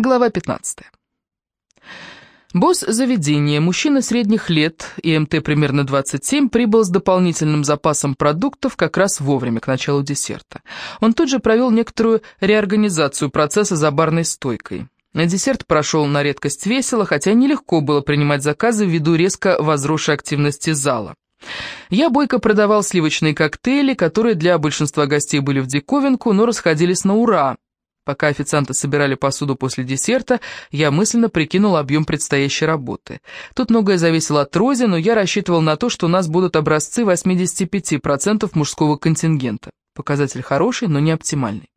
Глава 15. Босс заведения, мужчина средних лет, ИМТ примерно 27, прибыл с дополнительным запасом продуктов как раз вовремя к началу десерта. Он тут же провел некоторую реорганизацию процесса за барной стойкой. Десерт прошел на редкость весело, хотя нелегко было принимать заказы ввиду резко возросшей активности зала. Я бойко продавал сливочные коктейли, которые для большинства гостей были в диковинку, но расходились на ура – Пока официанты собирали посуду после десерта, я мысленно прикинул объем предстоящей работы. Тут многое зависело от Рози, но я рассчитывал на то, что у нас будут образцы 85% мужского контингента. Показатель хороший, но не оптимальный.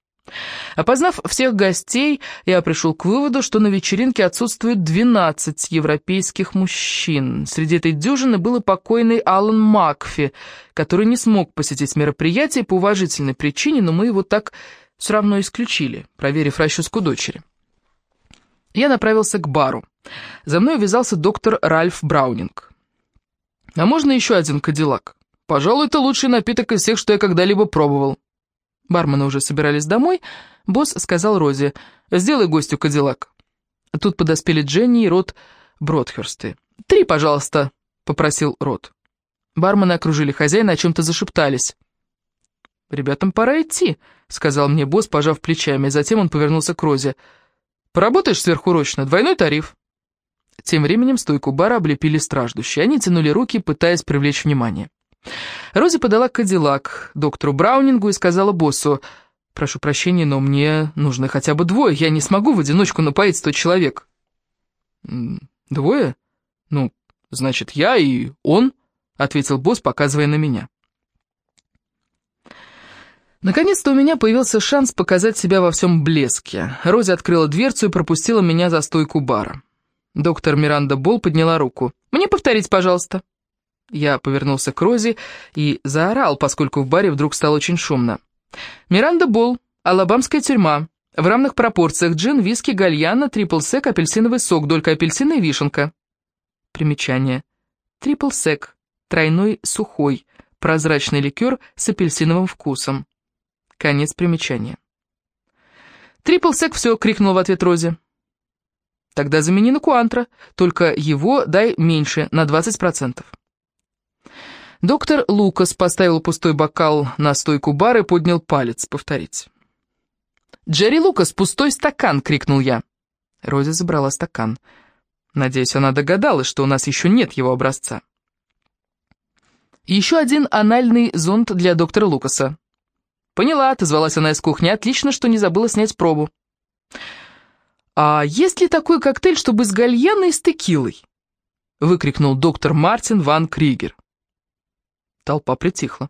Опознав всех гостей, я пришел к выводу, что на вечеринке отсутствует 12 европейских мужчин. Среди этой дюжины был и покойный Алан Макфи, который не смог посетить мероприятие по уважительной причине, но мы его так все равно исключили, проверив расческу дочери. Я направился к бару. За мной увязался доктор Ральф Браунинг. «А можно еще один кадиллак? Пожалуй, это лучший напиток из всех, что я когда-либо пробовал». Бармены уже собирались домой. Босс сказал Розе, «Сделай гостю кадиллак». Тут подоспели Дженни и Рот Бродхерсты. «Три, пожалуйста», — попросил Рот. Бармены окружили хозяина, о чем-то зашептались. «Ребятам пора идти», — сказал мне босс, пожав плечами. Затем он повернулся к Розе. «Поработаешь сверхурочно? Двойной тариф». Тем временем стойку бара облепили страждущие. Они тянули руки, пытаясь привлечь внимание. Рози подала кадиллак доктору Браунингу и сказала боссу, «Прошу прощения, но мне нужны хотя бы двое. Я не смогу в одиночку напоить сто человек». «Двое? Ну, значит, я и он», — ответил босс, показывая на меня. Наконец-то у меня появился шанс показать себя во всем блеске. Рози открыла дверцу и пропустила меня за стойку бара. Доктор Миранда Бол подняла руку. «Мне повторить, пожалуйста». Я повернулся к Рози и заорал, поскольку в баре вдруг стало очень шумно. «Миранда Бол, Алабамская тюрьма. В равных пропорциях джин, виски, гальяна, трипл сек, апельсиновый сок, долька апельсина и вишенка». Примечание. Трипл сек. Тройной сухой. Прозрачный ликер с апельсиновым вкусом. Конец примечания. «Трипл сек все!» — крикнул в ответ Рози. «Тогда замени на куантра, только его дай меньше, на 20%. Доктор Лукас поставил пустой бокал на стойку бара и поднял палец повторить. «Джерри Лукас, пустой стакан!» — крикнул я. Рози забрала стакан. Надеюсь, она догадалась, что у нас еще нет его образца. Еще один анальный зонд для доктора Лукаса. «Поняла», — отозвалась она из кухни. «Отлично, что не забыла снять пробу». «А есть ли такой коктейль, чтобы с гальяной и с текилой?» — выкрикнул доктор Мартин Ван Кригер. Толпа притихла.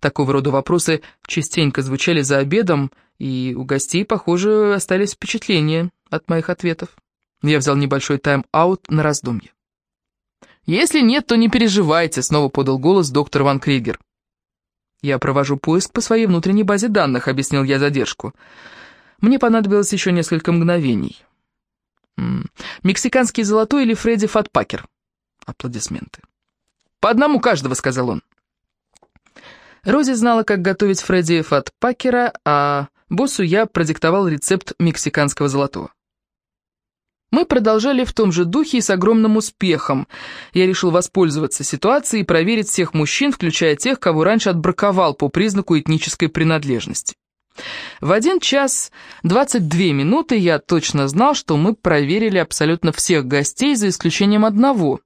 Такого рода вопросы частенько звучали за обедом, и у гостей, похоже, остались впечатления от моих ответов. Я взял небольшой тайм-аут на раздумье. «Если нет, то не переживайте», — снова подал голос доктор Ван Кригер. «Я провожу поиск по своей внутренней базе данных», — объяснил я задержку. Мне понадобилось еще несколько мгновений. «Мексиканский золотой или Фредди Фатпакер?» Аплодисменты. «По одному каждого», — сказал он. Рози знала, как готовить Фредди Фатпакера, а боссу я продиктовал рецепт мексиканского золотого. Мы продолжали в том же духе и с огромным успехом. Я решил воспользоваться ситуацией и проверить всех мужчин, включая тех, кого раньше отбраковал по признаку этнической принадлежности. В один час 22 минуты я точно знал, что мы проверили абсолютно всех гостей, за исключением одного.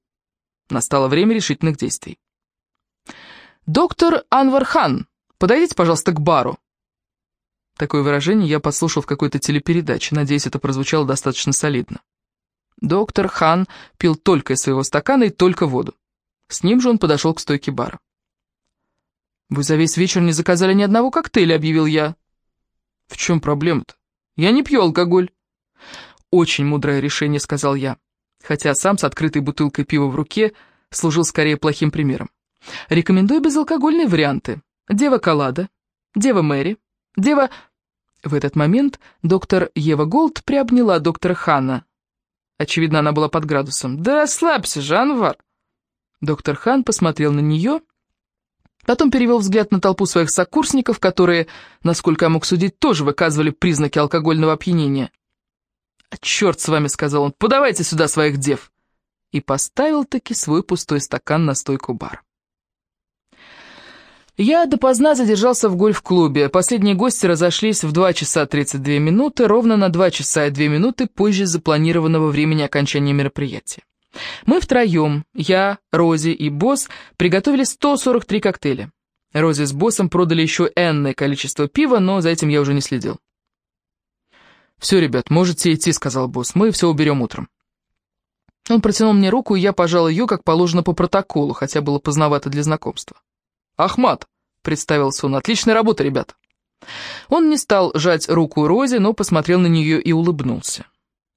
Настало время решительных действий. «Доктор Анвархан, подойдите, пожалуйста, к бару». Такое выражение я послушал в какой-то телепередаче, надеюсь, это прозвучало достаточно солидно. Доктор Хан пил только из своего стакана и только воду. С ним же он подошел к стойке бара. «Вы за весь вечер не заказали ни одного коктейля», — объявил я. «В чем проблема-то? Я не пью алкоголь». «Очень мудрое решение», — сказал я, хотя сам с открытой бутылкой пива в руке служил скорее плохим примером. «Рекомендую безалкогольные варианты. Дева Калада, Дева Мэри, Дева...» В этот момент доктор Ева Голд приобняла доктора Хана, Очевидно, она была под градусом. «Да расслабься же, Анвар!» Доктор Хан посмотрел на нее, потом перевел взгляд на толпу своих сокурсников, которые, насколько я мог судить, тоже выказывали признаки алкогольного опьянения. «А черт с вами», — сказал он, — «подавайте сюда своих дев». И поставил-таки свой пустой стакан на стойку бар. Я допоздна задержался в гольф-клубе. Последние гости разошлись в 2 часа 32 минуты, ровно на 2 часа и 2 минуты позже запланированного времени окончания мероприятия. Мы втроем, я, Рози и босс, приготовили 143 коктейля. Рози с боссом продали еще энное количество пива, но за этим я уже не следил. «Все, ребят, можете идти», — сказал босс, — «мы все уберем утром». Он протянул мне руку, и я пожал ее, как положено по протоколу, хотя было поздновато для знакомства. «Ахмат», — представился он, — «отличная работа, ребята». Он не стал жать руку Рози, но посмотрел на нее и улыбнулся.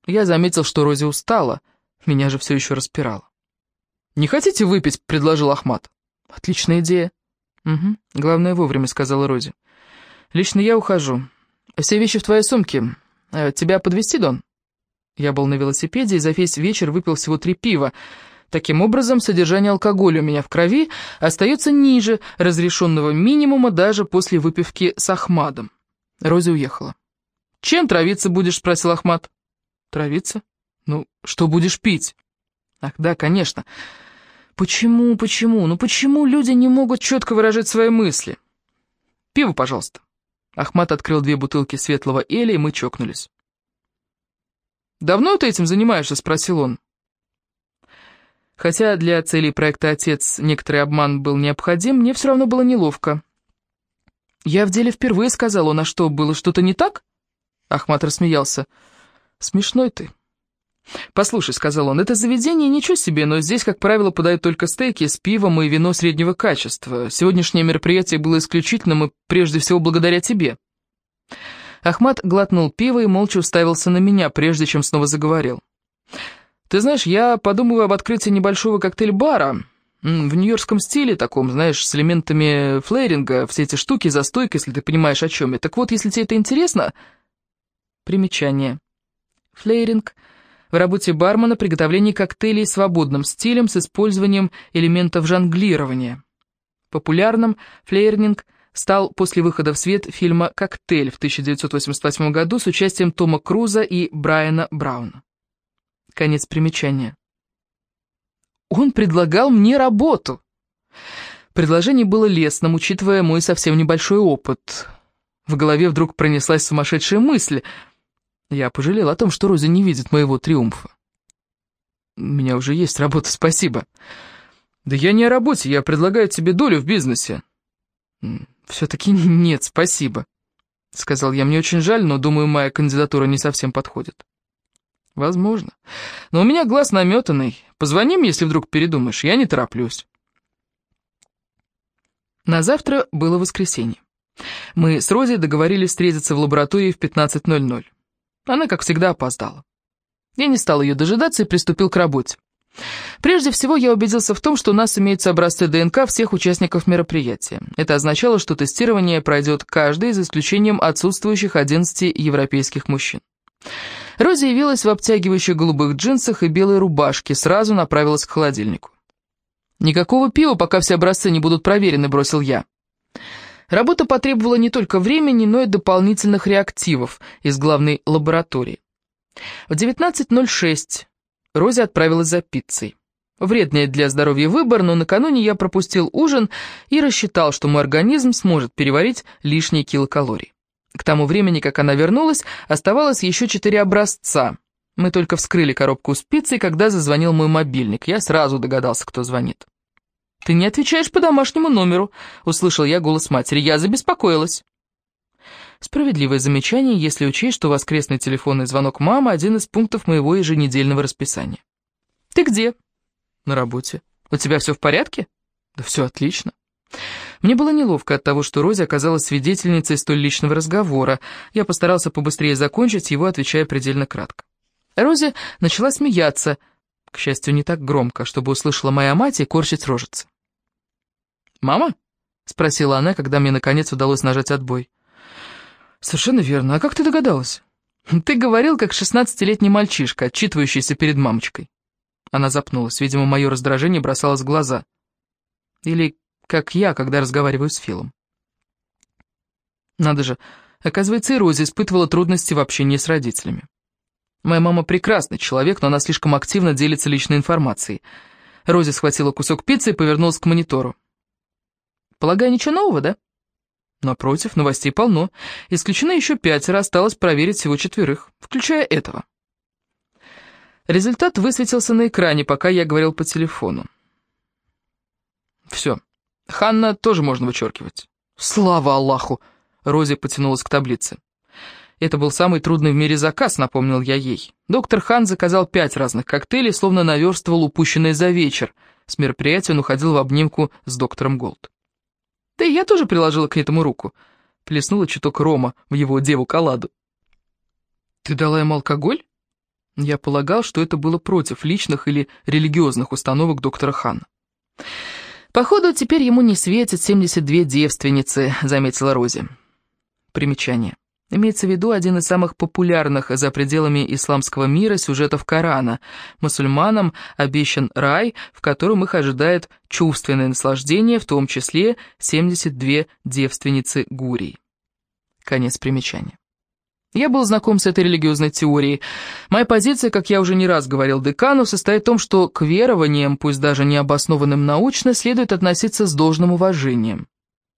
Я заметил, что Рози устала, меня же все еще распирало. «Не хотите выпить?» — предложил Ахмат. «Отличная идея». «Угу, главное вовремя», — сказала Рози. «Лично я ухожу. Все вещи в твоей сумке. Э, тебя подвезти, Дон?» Я был на велосипеде и за весь вечер выпил всего три пива. Таким образом, содержание алкоголя у меня в крови остается ниже разрешенного минимума даже после выпивки с Ахмадом. Рози уехала. «Чем травиться будешь?» — спросил Ахмад. «Травиться? Ну, что будешь пить?» «Ах, да, конечно. Почему, почему, ну почему люди не могут четко выражать свои мысли?» «Пиво, пожалуйста». Ахмат открыл две бутылки светлого эля, и мы чокнулись. «Давно ты этим занимаешься?» — спросил он. Хотя для целей проекта «Отец» некоторый обман был необходим, мне все равно было неловко. «Я в деле впервые», — сказал он, — «а что, было что-то не так?» Ахмат рассмеялся. «Смешной ты». «Послушай», — сказал он, — «это заведение ничего себе, но здесь, как правило, подают только стейки с пивом и вино среднего качества. Сегодняшнее мероприятие было исключительным и прежде всего благодаря тебе». Ахмат глотнул пиво и молча уставился на меня, прежде чем снова заговорил. «Ты знаешь, я подумываю об открытии небольшого коктейль-бара в нью-йоркском стиле таком, знаешь, с элементами флейринга, все эти штуки за стойкой, если ты понимаешь, о чем я. Так вот, если тебе это интересно...» Примечание. Флейринг — в работе бармена приготовление коктейлей свободным стилем с использованием элементов жонглирования. Популярным флейрнинг стал после выхода в свет фильма «Коктейль» в 1988 году с участием Тома Круза и Брайана Брауна. Конец примечания. Он предлагал мне работу. Предложение было лестным, учитывая мой совсем небольшой опыт. В голове вдруг пронеслась сумасшедшая мысль — я пожалел о том, что Рози не видит моего триумфа. «У меня уже есть работа, спасибо». «Да я не о работе, я предлагаю тебе долю в бизнесе». «Все-таки нет, спасибо», — сказал я. «Мне очень жаль, но, думаю, моя кандидатура не совсем подходит». «Возможно. Но у меня глаз наметанный. Позвони мне, если вдруг передумаешь, я не тороплюсь». На завтра было воскресенье. Мы с Рози договорились встретиться в лаборатории в 15.00. Она, как всегда, опоздала. Я не стал ее дожидаться и приступил к работе. Прежде всего, я убедился в том, что у нас имеются образцы ДНК всех участников мероприятия. Это означало, что тестирование пройдет каждый, за исключением отсутствующих 11 европейских мужчин. Рози явилась в обтягивающих голубых джинсах и белой рубашке, сразу направилась к холодильнику. «Никакого пива, пока все образцы не будут проверены», — бросил я. Работа потребовала не только времени, но и дополнительных реактивов из главной лаборатории. В 19.06 Рози отправилась за пиццей. Вредный для здоровья выбор, но накануне я пропустил ужин и рассчитал, что мой организм сможет переварить лишние килокалорий. К тому времени, как она вернулась, оставалось еще четыре образца. Мы только вскрыли коробку с пиццей, когда зазвонил мой мобильник. Я сразу догадался, кто звонит. «Ты не отвечаешь по домашнему номеру», — услышал я голос матери. «Я забеспокоилась». Справедливое замечание, если учесть, что воскресный телефонный звонок мамы — один из пунктов моего еженедельного расписания. «Ты где?» «На работе». «У тебя все в порядке?» «Да все отлично». Мне было неловко от того, что Рози оказалась свидетельницей столь личного разговора. Я постарался побыстрее закончить его, отвечая предельно кратко. Рози начала смеяться, к счастью, не так громко, чтобы услышала моя мать и корчить рожицы. «Мама?» — спросила она, когда мне наконец удалось нажать отбой. «Совершенно верно. А как ты догадалась?» «Ты говорил, как шестнадцатилетний мальчишка, отчитывающийся перед мамочкой». Она запнулась. Видимо, мое раздражение бросалось в глаза. Или как я, когда разговариваю с Филом. Надо же, оказывается, и Рози испытывала трудности в общении с родителями. Моя мама прекрасный человек, но она слишком активно делится личной информацией. Рози схватила кусок пиццы и повернулась к монитору. «Полагаю, ничего нового, да?» Напротив, новостей полно. Исключено еще пятеро, осталось проверить всего четверых, включая этого. Результат высветился на экране, пока я говорил по телефону. Все. Ханна тоже можно вычеркивать. Слава Аллаху! Рози потянулась к таблице. Это был самый трудный в мире заказ, напомнил я ей. Доктор Хан заказал пять разных коктейлей, словно наверстывал упущенное за вечер. С мероприятия он уходил в обнимку с доктором Голд. Да и я тоже приложила к этому руку. Плеснула чуток рома в его деву-коладу. «Ты дала им алкоголь?» Я полагал, что это было против личных или религиозных установок доктора Хана. «Походу, теперь ему не светит 72 девственницы», — заметила Рози. Примечание. Имеется в виду один из самых популярных за пределами исламского мира сюжетов Корана. Мусульманам обещан рай, в котором их ожидает чувственное наслаждение, в том числе 72 девственницы Гурий. Конец примечания. Я был знаком с этой религиозной теорией. Моя позиция, как я уже не раз говорил декану, состоит в том, что к верованиям, пусть даже необоснованным научно, следует относиться с должным уважением.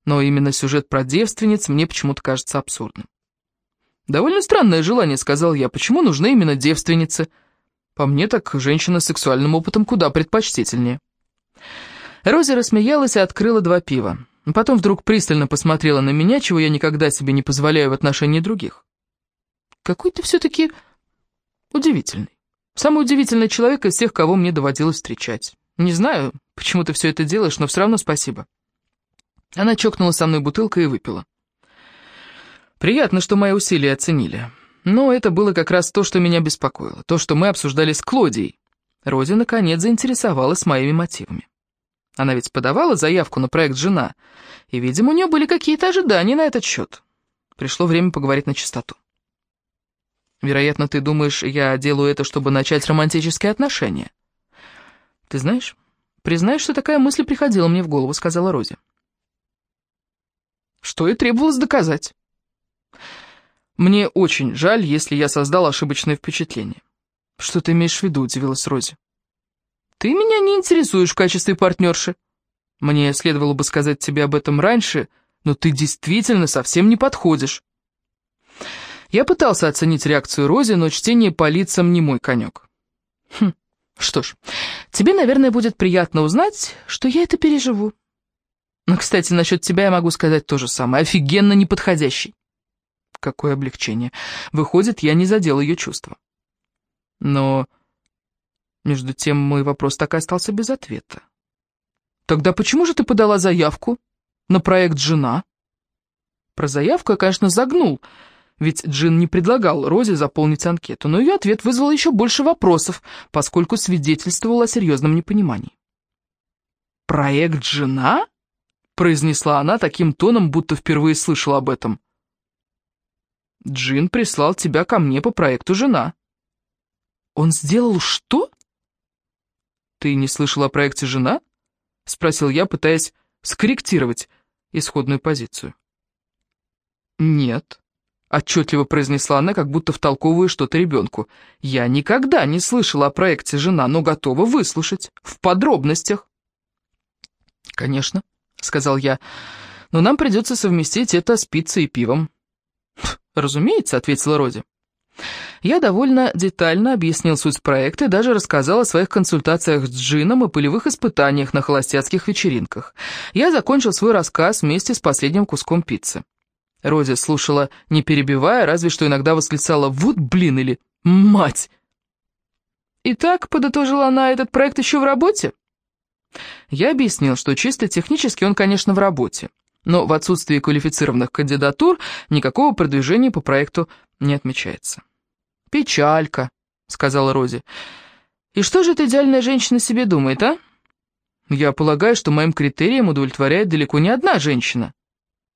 Но именно сюжет про девственниц мне почему-то кажется абсурдным. «Довольно странное желание», — сказал я. «Почему нужны именно девственницы?» «По мне так женщина с сексуальным опытом куда предпочтительнее». Рози рассмеялась и открыла два пива. Потом вдруг пристально посмотрела на меня, чего я никогда себе не позволяю в отношении других. «Какой ты все-таки удивительный. Самый удивительный человек из всех, кого мне доводилось встречать. Не знаю, почему ты все это делаешь, но все равно спасибо». Она чокнула со мной бутылкой и выпила. Приятно, что мои усилия оценили. Но это было как раз то, что меня беспокоило, то, что мы обсуждали с Клодией. Рози, наконец, заинтересовалась моими мотивами. Она ведь подавала заявку на проект «Жена», и, видимо, у нее были какие-то ожидания на этот счет. Пришло время поговорить на чистоту. Вероятно, ты думаешь, я делаю это, чтобы начать романтические отношения. Ты знаешь, признаешь, что такая мысль приходила мне в голову, сказала Рози. Что и требовалось доказать. «Мне очень жаль, если я создал ошибочное впечатление». «Что ты имеешь в виду?» – удивилась Рози. «Ты меня не интересуешь в качестве партнерши. Мне следовало бы сказать тебе об этом раньше, но ты действительно совсем не подходишь». Я пытался оценить реакцию Рози, но чтение по лицам не мой конек. Хм, что ж, тебе, наверное, будет приятно узнать, что я это переживу. Но, кстати, насчет тебя я могу сказать то же самое. Офигенно неподходящий. Какое облегчение. Выходит, я не задел ее чувства. Но, между тем, мой вопрос так и остался без ответа. Тогда почему же ты подала заявку на проект «Жена»? Про заявку я, конечно, загнул, ведь Джин не предлагал Розе заполнить анкету, но ее ответ вызвал еще больше вопросов, поскольку свидетельствовал о серьезном непонимании. «Проект «Жена»?» — произнесла она таким тоном, будто впервые слышала об этом. Джин прислал тебя ко мне по проекту «Жена». Он сделал что? Ты не слышал о проекте «Жена»? Спросил я, пытаясь скорректировать исходную позицию. Нет, отчетливо произнесла она, как будто втолковывая что-то ребенку. Я никогда не слышала о проекте «Жена», но готова выслушать, в подробностях. Конечно, сказал я, но нам придется совместить это с пиццей и пивом. «Разумеется», — ответила Рози. Я довольно детально объяснил суть проекта и даже рассказал о своих консультациях с Джином и полевых испытаниях на холостяцких вечеринках. Я закончил свой рассказ вместе с последним куском пиццы. Рози слушала, не перебивая, разве что иногда восклицала «Вот блин!» или «Мать!». «Итак», — подытожила она, — «этот проект еще в работе?» Я объяснил, что чисто технически он, конечно, в работе но в отсутствии квалифицированных кандидатур никакого продвижения по проекту не отмечается. «Печалька», — сказала Рози. «И что же эта идеальная женщина себе думает, а?» «Я полагаю, что моим критериям удовлетворяет далеко не одна женщина.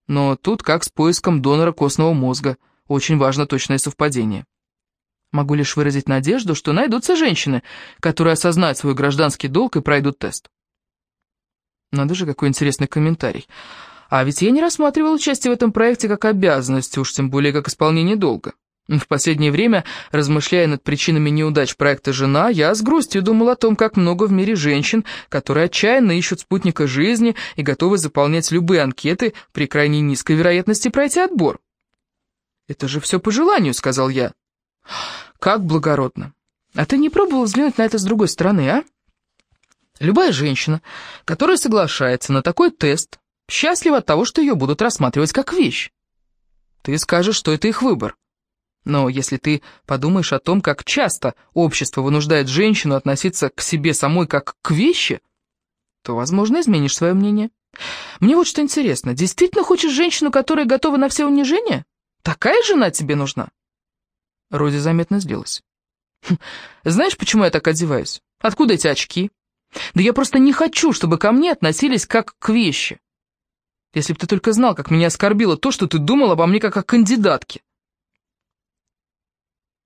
Но тут как с поиском донора костного мозга. Очень важно точное совпадение. Могу лишь выразить надежду, что найдутся женщины, которые осознают свой гражданский долг и пройдут тест». Надо же, какой интересный комментарий. А ведь я не рассматривал участие в этом проекте как обязанность, уж тем более как исполнение долга. В последнее время, размышляя над причинами неудач проекта «Жена», я с грустью думал о том, как много в мире женщин, которые отчаянно ищут спутника жизни и готовы заполнять любые анкеты при крайне низкой вероятности пройти отбор. «Это же все по желанию», — сказал я. «Как благородно. А ты не пробовал взглянуть на это с другой стороны, а?» Любая женщина, которая соглашается на такой тест, счастлива от того, что ее будут рассматривать как вещь. Ты скажешь, что это их выбор. Но если ты подумаешь о том, как часто общество вынуждает женщину относиться к себе самой как к вещи, то, возможно, изменишь свое мнение. Мне вот что интересно, действительно хочешь женщину, которая готова на все унижения? Такая жена тебе нужна?» Рози заметно сдалась. «Хм, «Знаешь, почему я так одеваюсь? Откуда эти очки? Да я просто не хочу, чтобы ко мне относились как к вещи. Если бы ты только знал, как меня оскорбило то, что ты думал обо мне как о кандидатке.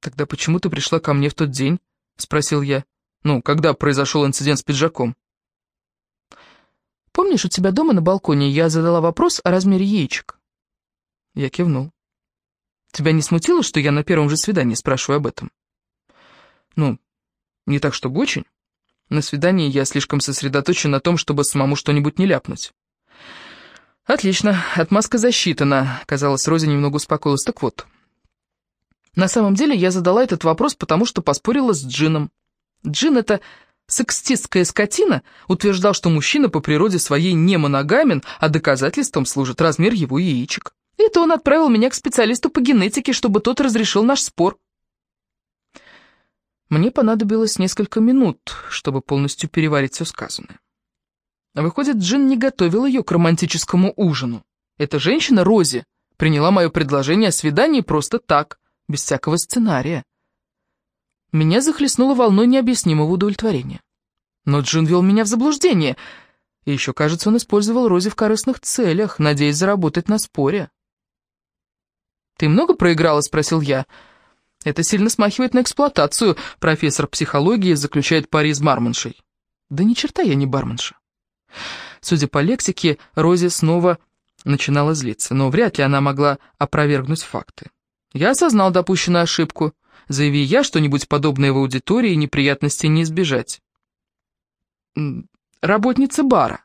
«Тогда почему ты пришла ко мне в тот день?» — спросил я. «Ну, когда произошел инцидент с пиджаком?» «Помнишь, у тебя дома на балконе я задала вопрос о размере яичек?» Я кивнул. «Тебя не смутило, что я на первом же свидании спрашиваю об этом?» «Ну, не так, чтобы очень. На свидании я слишком сосредоточен на том, чтобы самому что-нибудь не ляпнуть». «Отлично, отмазка засчитана», — казалось, Рози немного успокоилась. «Так вот, на самом деле я задала этот вопрос, потому что поспорила с Джином. Джин — это сексистская скотина, утверждал, что мужчина по природе своей не моногамен, а доказательством служит размер его яичек. И то он отправил меня к специалисту по генетике, чтобы тот разрешил наш спор. Мне понадобилось несколько минут, чтобы полностью переварить все сказанное. Выходит, Джин не готовил ее к романтическому ужину. Эта женщина, Рози, приняла мое предложение о свидании просто так, без всякого сценария. Меня захлестнуло волной необъяснимого удовлетворения. Но Джин вел меня в заблуждение, и еще, кажется, он использовал Рози в корыстных целях, надеясь заработать на споре. «Ты много проиграла?» — спросил я. «Это сильно смахивает на эксплуатацию», — профессор психологии заключает пари с барменшей. «Да ни черта я не барменша». Судя по лексике, Рози снова начинала злиться, но вряд ли она могла опровергнуть факты. Я осознал допущенную ошибку. Заяви я что-нибудь подобное в аудитории, неприятностей не избежать. Работница бара.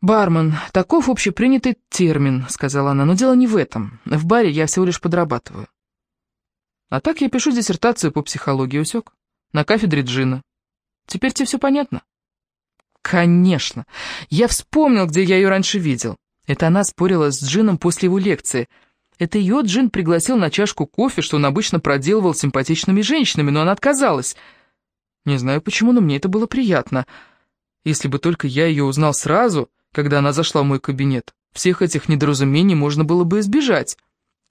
«Бармен, таков общепринятый термин», — сказала она, — «но дело не в этом. В баре я всего лишь подрабатываю». А так я пишу диссертацию по психологии, усек, на кафедре Джина. Теперь тебе все понятно? Конечно. Я вспомнил, где я ее раньше видел. Это она спорила с Джином после его лекции — это ее Джин пригласил на чашку кофе, что он обычно проделывал с симпатичными женщинами, но она отказалась. Не знаю почему, но мне это было приятно. Если бы только я ее узнал сразу, когда она зашла в мой кабинет, всех этих недоразумений можно было бы избежать.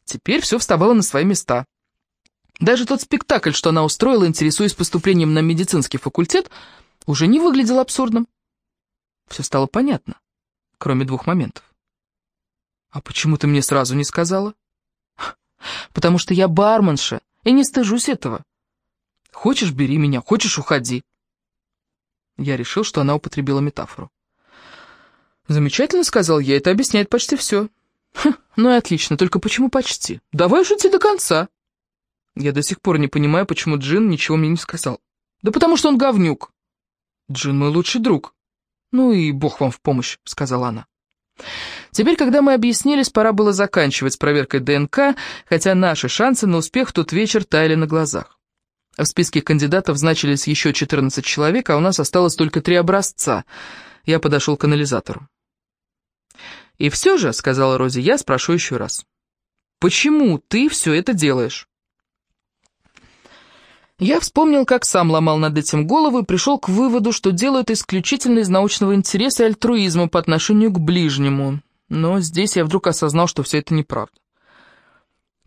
Теперь все вставало на свои места. Даже тот спектакль, что она устроила, интересуясь поступлением на медицинский факультет, уже не выглядел абсурдным. Все стало понятно, кроме двух моментов. «А почему ты мне сразу не сказала?» потому что я барменша и не стыжусь этого. Хочешь, бери меня, хочешь, уходи. Я решил, что она употребила метафору. «Замечательно», — сказал я, — «это объясняет почти все». Хм, «Ну и отлично, только почему почти? Давай шути до конца». Я до сих пор не понимаю, почему Джин ничего мне не сказал. «Да потому что он говнюк». «Джин мой лучший друг». «Ну и бог вам в помощь», — сказала она. Теперь, когда мы объяснились, пора было заканчивать с проверкой ДНК, хотя наши шансы на успех в тот вечер таяли на глазах. В списке кандидатов значились еще 14 человек, а у нас осталось только три образца. Я подошел к анализатору. «И все же», — сказала Рози, — «я спрошу еще раз. Почему ты все это делаешь?» Я вспомнил, как сам ломал над этим голову и пришел к выводу, что делаю это исключительно из научного интереса и альтруизма по отношению к ближнему но здесь я вдруг осознал, что все это неправда.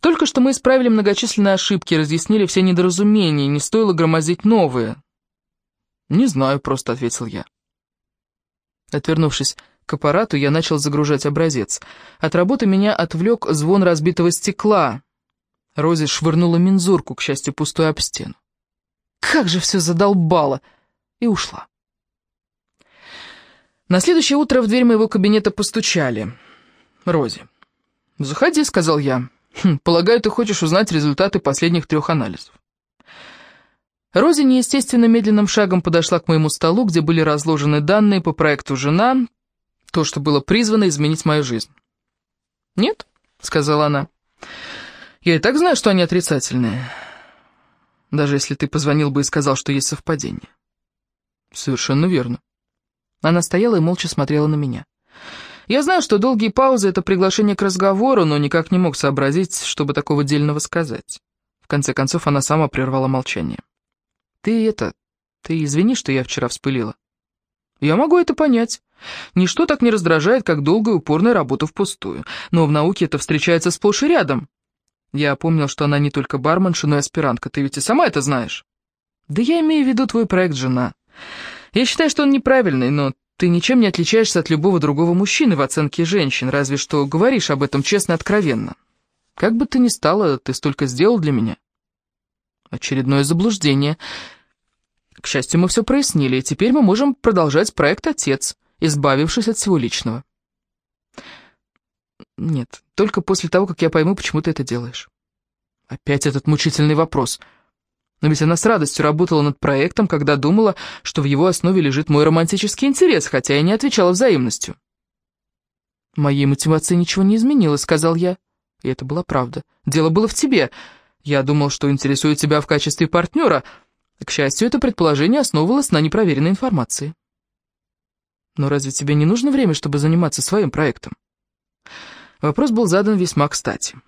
Только что мы исправили многочисленные ошибки, разъяснили все недоразумения, не стоило громозить новые. «Не знаю», — просто ответил я. Отвернувшись к аппарату, я начал загружать образец. От работы меня отвлек звон разбитого стекла. Рози швырнула мензурку, к счастью, пустую об стену. «Как же все задолбало!» И ушла. На следующее утро в дверь моего кабинета постучали. «Рози». «Заходи», — сказал я. Хм, полагаю, ты хочешь узнать результаты последних трех анализов. Рози неестественно медленным шагом подошла к моему столу, где были разложены данные по проекту «Жена», то, что было призвано изменить мою жизнь. «Нет», — сказала она, — «я и так знаю, что они отрицательные, даже если ты позвонил бы и сказал, что есть совпадение». «Совершенно верно». Она стояла и молча смотрела на меня. Я знаю, что долгие паузы — это приглашение к разговору, но никак не мог сообразить, чтобы такого дельного сказать. В конце концов, она сама прервала молчание. «Ты это... Ты извини, что я вчера вспылила». «Я могу это понять. Ничто так не раздражает, как долгая упорная работа впустую. Но в науке это встречается сплошь и рядом». Я помнил, что она не только барменша, но и аспирантка. Ты ведь и сама это знаешь. «Да я имею в виду твой проект «Жена». Я считаю, что он неправильный, но ты ничем не отличаешься от любого другого мужчины в оценке женщин, разве что говоришь об этом честно и откровенно. Как бы ты ни стала, ты столько сделал для меня. Очередное заблуждение. К счастью, мы все прояснили, и теперь мы можем продолжать проект «Отец», избавившись от всего личного. Нет, только после того, как я пойму, почему ты это делаешь. Опять этот мучительный вопрос — но ведь она с радостью работала над проектом, когда думала, что в его основе лежит мой романтический интерес, хотя и не отвечала взаимностью. «Моей мотивации ничего не изменилось», — сказал я. И это была правда. «Дело было в тебе. Я думал, что интересую тебя в качестве партнера. К счастью, это предположение основывалось на непроверенной информации». «Но разве тебе не нужно время, чтобы заниматься своим проектом?» Вопрос был задан весьма кстати.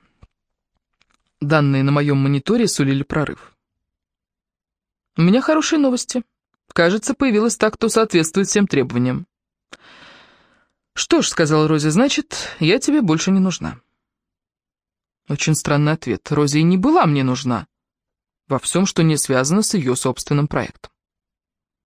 Данные на моем мониторе сулили прорыв. «У меня хорошие новости. Кажется, появилась так, кто соответствует всем требованиям». «Что ж», — сказал Рози, — «значит, я тебе больше не нужна». Очень странный ответ. Рози не была мне нужна во всем, что не связано с ее собственным проектом.